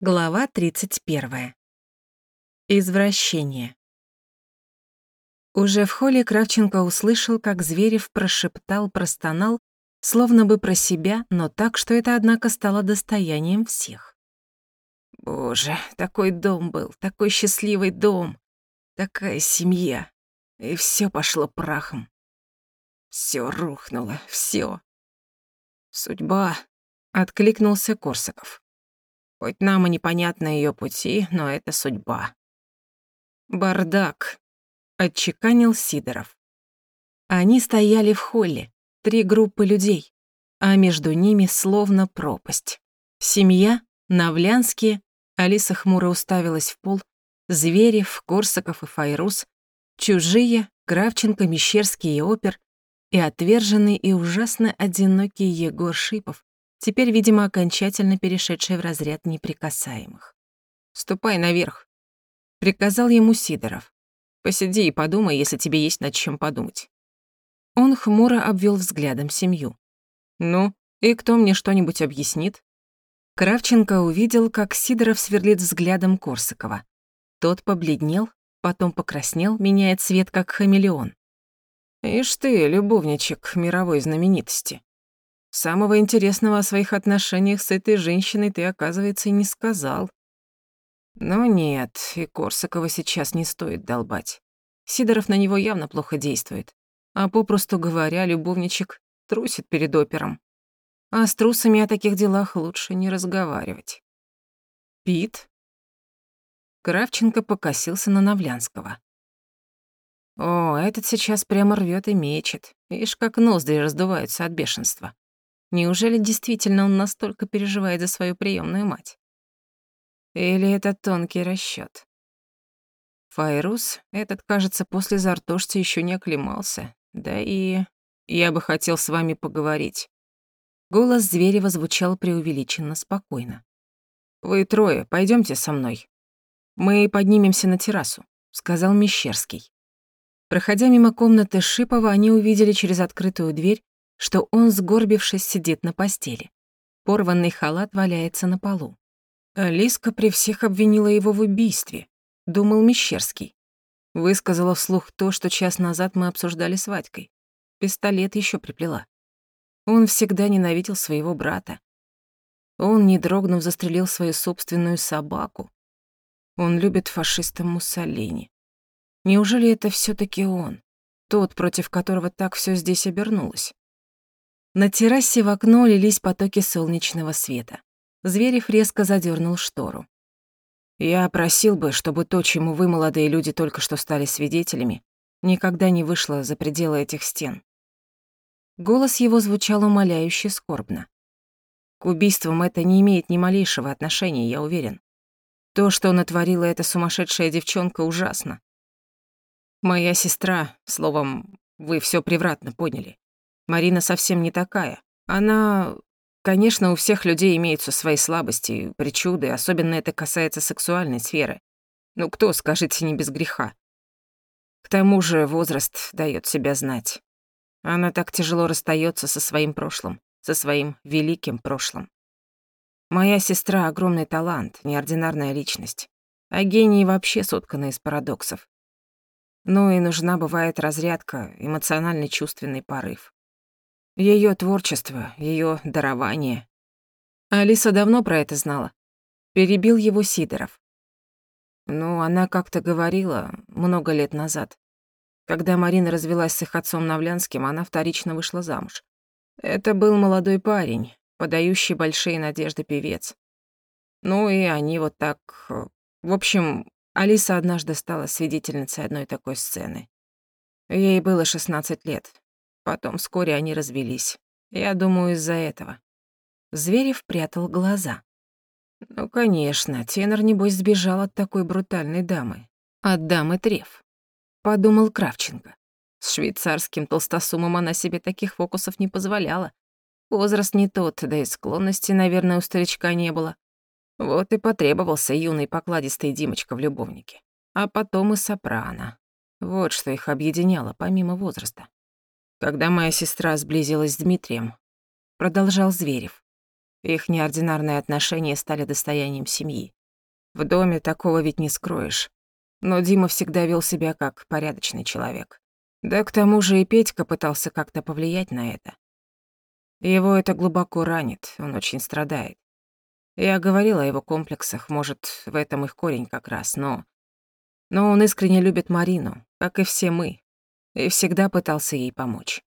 Глава 31. Извращение. Уже в холле Кравченко услышал, как Зверев прошептал, простонал, словно бы про себя, но так, что это, однако, стало достоянием всех. Боже, такой дом был, такой счастливый дом, такая семья, и все пошло прахом. Все рухнуло, все. Судьба, откликнулся Корсаков. Хоть нам и непонятны ее пути, но это судьба. Бардак, отчеканил Сидоров. Они стояли в холле, три группы людей, а между ними словно пропасть. Семья, Навлянские, Алиса хмуро уставилась в пол, Зверев, Корсаков и Файрус, чужие, Кравченко, Мещерский и Опер, и отверженный и ужасно одинокий Егор Шипов, теперь, видимо, окончательно перешедший в разряд неприкасаемых. «Ступай наверх», — приказал ему Сидоров. «Посиди и подумай, если тебе есть над чем подумать». Он хмуро обвел взглядом семью. «Ну, и кто мне что-нибудь объяснит?» Кравченко увидел, как Сидоров сверлит взглядом Корсакова. Тот побледнел, потом покраснел, меняя цвет, как хамелеон. «Ишь ты, любовничек мировой знаменитости. Самого интересного о своих отношениях с этой женщиной ты, оказывается, и не сказал. Но нет, и Корсакова сейчас не стоит долбать. Сидоров на него явно плохо действует. А попросту говоря, любовничек трусит перед опером. А с трусами о таких делах лучше не разговаривать. Пит? Кравченко покосился на Навлянского. О, этот сейчас прямо рвет и мечет. Ишь, как ноздри раздуваются от бешенства. Неужели действительно он настолько переживает за свою приемную мать? Или это тонкий расчёт? Файрус, этот, кажется, после Зартошти еще не оклемался. Да и я бы хотел с вами поговорить. Голос Зверева звучал преувеличенно спокойно. «Вы трое, пойдемте со мной. Мы поднимемся на террасу», — сказал Мещерский. Проходя мимо комнаты Шипова, они увидели через открытую дверь что он, сгорбившись, сидит на постели. Порванный халат валяется на полу. Алиска при всех обвинила его в убийстве, думал Мещерский. Высказала вслух то, что час назад мы обсуждали с Вадькой. Пистолет еще приплела. Он всегда ненавидел своего брата. Он, не дрогнув, застрелил свою собственную собаку. Он любит фашиста Муссолини. Неужели это все таки он, тот, против которого так все здесь обернулось? На террасе в окно лились потоки солнечного света. Зверев резко задернул штору. «Я просил бы, чтобы то, чему вы, молодые люди, только что стали свидетелями, никогда не вышло за пределы этих стен». Голос его звучал умоляюще скорбно. К убийствам это не имеет ни малейшего отношения, я уверен. То, что натворила эта сумасшедшая девчонка, ужасно. Моя сестра, словом, вы все превратно поняли. Марина совсем не такая. Она... Конечно, у всех людей имеются свои слабости, причуды, особенно это касается сексуальной сферы. Ну кто, скажите, не без греха? К тому же возраст дает себя знать. Она так тяжело расстается со своим прошлым, со своим великим прошлым. Моя сестра — огромный талант, неординарная личность. А гении вообще сотканы из парадоксов. Ну и нужна бывает разрядка, эмоциональный чувственный порыв. Ее творчество, ее дарование. Алиса давно про это знала. Перебил его Сидоров. Ну, она как-то говорила много лет назад. Когда Марина развелась с их отцом Навлянским, она вторично вышла замуж. Это был молодой парень, подающий большие надежды певец. Ну и они вот так... В общем, Алиса однажды стала свидетельницей одной такой сцены. Ей было 16 лет. Потом вскоре они развелись. Я думаю, из-за этого. Зверев прятал глаза. Ну, конечно, тенор, небось, сбежал от такой брутальной дамы. От дамы Треф. Подумал Кравченко. С швейцарским толстосумом она себе таких фокусов не позволяла. Возраст не тот, да и склонности, наверное, у старичка не было. Вот и потребовался юный покладистый Димочка в любовнике. А потом и сопрано. Вот что их объединяло, помимо возраста. Когда моя сестра сблизилась с Дмитрием, продолжал Зверев, Их неординарные отношения стали достоянием семьи. В доме такого ведь не скроешь. Но Дима всегда вел себя как порядочный человек. Да к тому же и Петька пытался как-то повлиять на это. Его это глубоко ранит, он очень страдает. Я говорила о его комплексах, может, в этом их корень как раз, но... Но он искренне любит Марину, как и все мы, и всегда пытался ей помочь.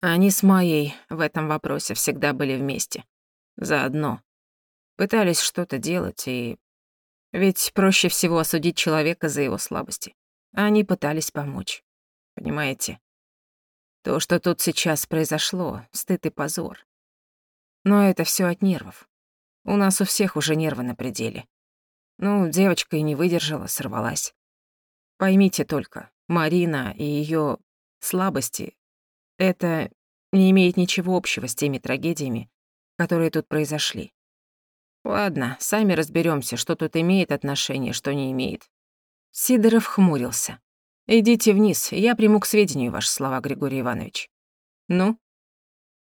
Они с Майей в этом вопросе всегда были вместе. Заодно. Пытались что-то делать, и... Ведь проще всего осудить человека за его слабости. Они пытались помочь. Понимаете? То, что тут сейчас произошло, стыд и позор. Но это все от нервов. У нас у всех уже нервы на пределе. Ну, девочка и не выдержала, сорвалась. Поймите только, Марина и ее слабости — это не имеет ничего общего с теми трагедиями, которые тут произошли. Ладно, сами разберемся, что тут имеет отношение, что не имеет. Сидоров хмурился. Идите вниз, я приму к сведению ваши слова, Григорий Иванович. Ну?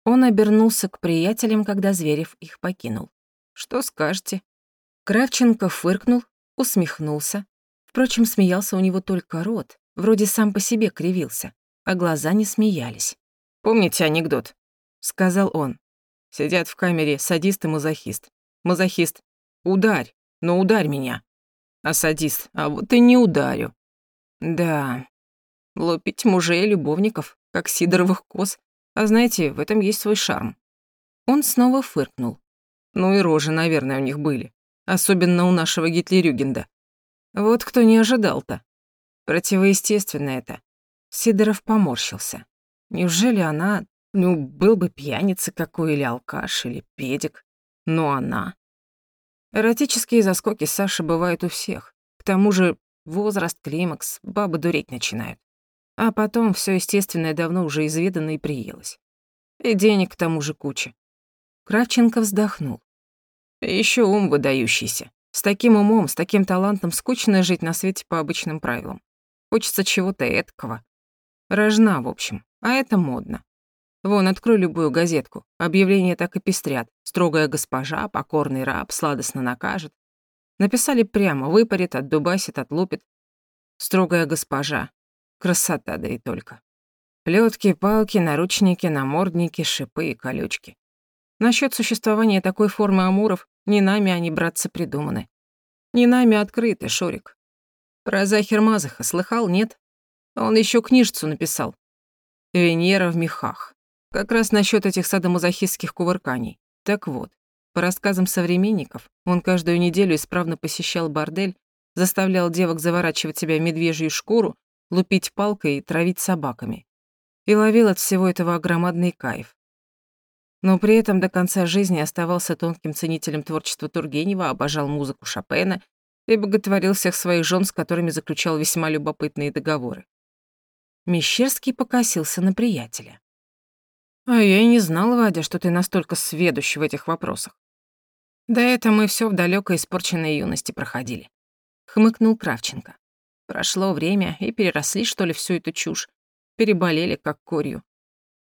Он обернулся к приятелям, когда Зверев их покинул. Что скажете? Кравченко фыркнул, усмехнулся. Впрочем, смеялся у него только рот, вроде сам по себе кривился, а глаза не смеялись. «Помните анекдот?» — сказал он. Сидят в камере садист и мазохист. Мазохист. Ударь, но ударь меня. А садист. А вот и не ударю. Да. Лупить мужей и любовников, как сидоровых коз. А знаете, в этом есть свой шарм. Он снова фыркнул. Ну и рожи, наверное, у них были. Особенно у нашего Гитлерюгенда. Вот кто не ожидал-то. Противоестественно это. Сидоров поморщился. Неужели она ну, был бы пьяница какой или алкаш, или педик. Но она... Эротические заскоки Саши бывают у всех. К тому же возраст, климакс, бабы дуреть начинают. А потом все естественное давно уже изведано и приелось. И денег к тому же куча. Кравченко вздохнул. Еще ум выдающийся. С таким умом, с таким талантом скучно жить на свете по обычным правилам. Хочется чего-то эткого. Рожна, в общем, а это модно. Вон, открой любую газетку. Объявления так и пестрят. Строгая госпожа, покорный раб, сладостно накажет. Написали прямо, выпарит, отдубасит, отлупит. Строгая госпожа. Красота, да и только. Плетки, палки, наручники, намордники, шипы и колючки. Насчет существования такой формы амуров не нами они, братцы, придуманы. Не нами открыты, Шурик. Про Захер Мазаха слыхал, нет? Он еще книжцу написал. «Венера в мехах». Как раз насчет этих садомазохистских кувырканий. Так вот, по рассказам современников, он каждую неделю исправно посещал бордель, заставлял девок заворачивать себя в медвежью шкуру, лупить палкой и травить собаками. И ловил от всего этого громадный кайф. Но при этом до конца жизни оставался тонким ценителем творчества Тургенева, обожал музыку Шопена и боготворил всех своих жен, с которыми заключал весьма любопытные договоры. Мещерский покосился на приятеля. А я и не знал, Вадя, что ты настолько сведущ в этих вопросах. Да это мы все в далекой испорченной юности проходили. Хмыкнул Кравченко. Прошло время, и переросли, что ли, всю эту чушь. Переболели, как курью.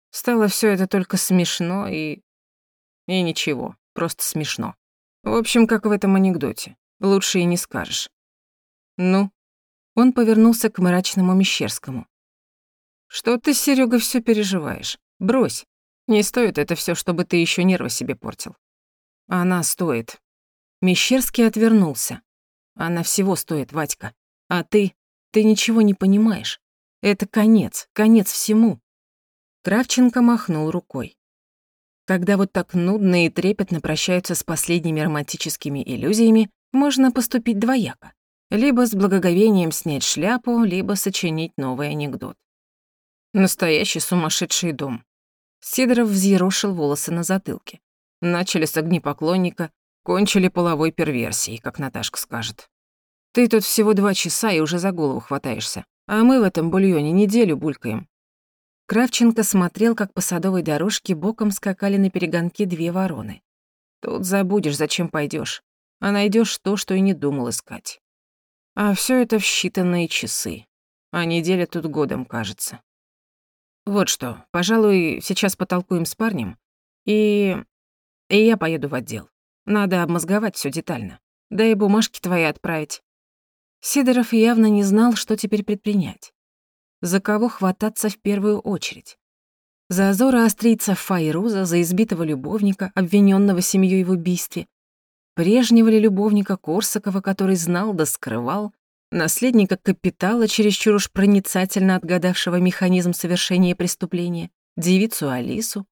Стало все это только смешно и... И ничего, просто смешно. В общем, как в этом анекдоте. Лучше и не скажешь. Ну? Он повернулся к мрачному Мещерскому. Что ты, Серега, все переживаешь? Брось. Не стоит это все, чтобы ты еще нервы себе портил. Она стоит. Мещерский отвернулся. Она всего стоит, Вадька. А ты? Ты ничего не понимаешь. Это конец, конец всему. Кравченко махнул рукой. Когда вот так нудно и трепетно прощаются с последними романтическими иллюзиями, можно поступить двояко. Либо с благоговением снять шляпу, либо сочинить новый анекдот. Настоящий сумасшедший дом. Сидоров взъерошил волосы на затылке. Начали с огнепоклонника, кончили половой перверсией, как Наташка скажет. Ты тут всего два часа и уже за голову хватаешься, а мы в этом бульоне неделю булькаем. Кравченко смотрел, как по садовой дорожке боком скакали на перегонки две вороны. Тут забудешь, зачем пойдешь, а найдешь то, что и не думал искать. А все это в считанные часы, а неделя тут годом кажется. Вот что, пожалуй, сейчас потолкуем с парнем. И... И я поеду в отдел. Надо обмозговать все детально. Да и бумажки твои отправить. Сидоров явно не знал, что теперь предпринять. За кого хвататься в первую очередь? За Азора Острийца Файруза, за избитого любовника, обвиненного семьей в убийстве, прежнего ли любовника Корсакова, который знал да скрывал, наследника капитала, чересчур уж проницательно отгадавшего механизм совершения преступления, девицу Алису.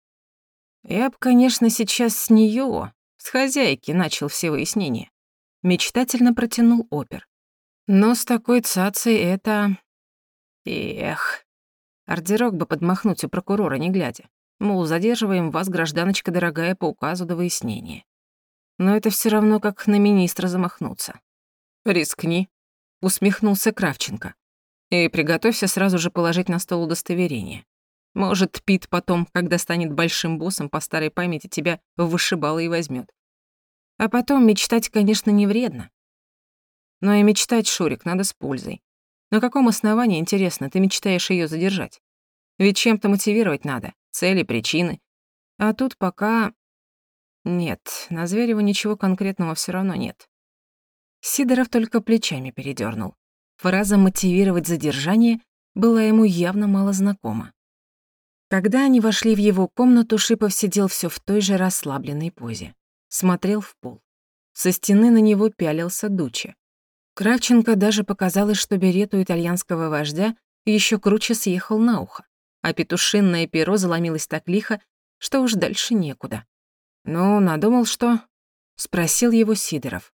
Я б, конечно, сейчас с неё, с хозяйки, начал все выяснения. Мечтательно протянул опер. Но с такой цацей это... Эх. Ордерок бы подмахнуть у прокурора, не глядя. Мол, задерживаем вас, гражданочка дорогая, по указу до выяснения. Но это все равно как на министра замахнуться. Рискни, усмехнулся Кравченко. И приготовься сразу же положить на стол удостоверение. Может, Пит потом, когда станет большим боссом, по старой памяти тебя вышибало и возьмет. А потом мечтать, конечно, не вредно. Но и мечтать, Шурик, надо с пользой. На каком основании, интересно, ты мечтаешь ее задержать? Ведь чем-то мотивировать надо, цели, причины. А тут пока... Нет, на Зверева ничего конкретного все равно нет. Сидоров только плечами передернул. Фраза «мотивировать задержание» была ему явно мало знакома. Когда они вошли в его комнату, Шипов сидел все в той же расслабленной позе. Смотрел в пол. Со стены на него пялился Дуча. Кравченко даже показалось, что берет у итальянского вождя еще круче съехал на ухо, а петушинное перо заломилось так лихо, что уж дальше некуда. «Ну, надумал, что?» — спросил его Сидоров.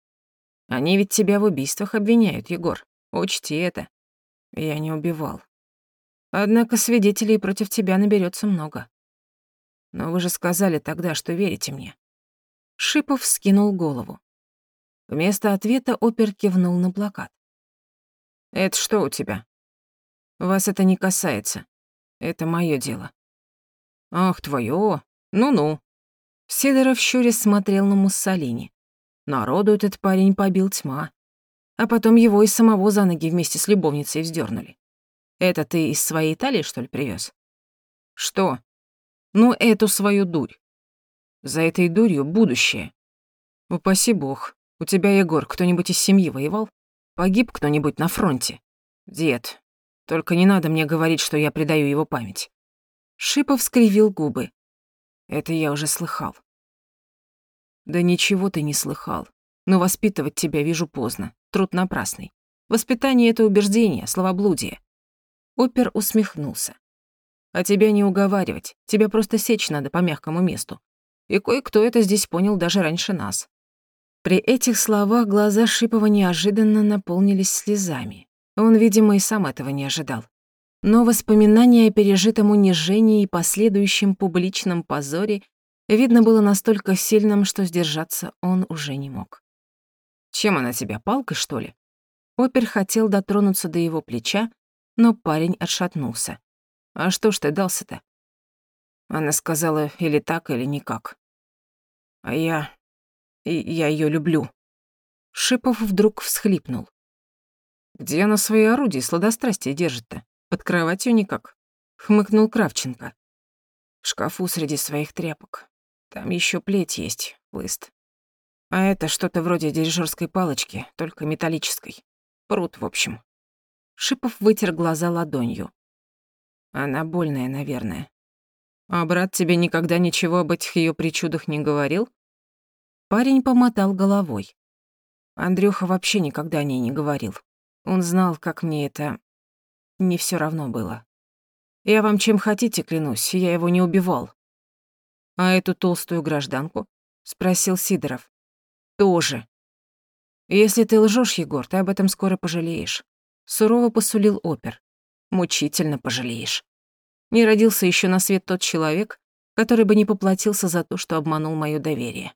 «Они ведь тебя в убийствах обвиняют, Егор. Учти это». «Я не убивал. Однако свидетелей против тебя наберется много. Но вы же сказали тогда, что верите мне». Шипов скинул голову. Вместо ответа опер кивнул на плакат. «Это что у тебя?» «Вас это не касается. Это моё дело». «Ах, твоё? Ну-ну». Сидоров щуря смотрел на Муссолини. Народу этот парень побил тьма. А потом его и самого за ноги вместе с любовницей вздернули. Это ты из своей Италии, что ли, привез? Что? Ну, эту свою дурь. За этой дурью будущее. Упаси бог. У тебя, Егор, кто-нибудь из семьи воевал? Погиб кто-нибудь на фронте? Дед, только не надо мне говорить, что я предаю его память. Шипов скривил губы. Это я уже слыхал. Да ничего ты не слыхал. Но воспитывать тебя вижу поздно. Труд напрасный. Воспитание — это убеждение, словоблудие. Опер усмехнулся. А тебя не уговаривать, тебя просто сечь надо по мягкому месту. И кое-кто это здесь понял даже раньше нас. При этих словах глаза Шипова неожиданно наполнились слезами. Он, видимо, и сам этого не ожидал. Но воспоминание о пережитом унижении и последующем публичном позоре видно было настолько сильным, что сдержаться он уже не мог. «Чем она тебя, палкой, что ли?» Опер хотел дотронуться до его плеча, но парень отшатнулся. «А что ж ты дался-то?» Она сказала или так, или никак. А я... Я ее люблю». Шипов вдруг всхлипнул. «Где она свои орудия сладострастия держит-то? Под кроватью никак?» — хмыкнул Кравченко. «В шкафу среди своих тряпок. Там еще плеть есть, лыст. А это что-то вроде дирижерской палочки, только металлической. Пруд, в общем». Шипов вытер глаза ладонью. «Она больная, наверное. А брат тебе никогда ничего об этих ее причудах не говорил?» Парень помотал головой. Андрюха вообще никогда о ней не говорил. Он знал, как мне это... Не все равно было. Я вам чем хотите, клянусь, я его не убивал. А эту толстую гражданку? Спросил Сидоров. Тоже. Если ты лжешь, Егор, ты об этом скоро пожалеешь. Сурово посулил опер. Мучительно пожалеешь. Не родился еще на свет тот человек, который бы не поплатился за то, что обманул мое доверие.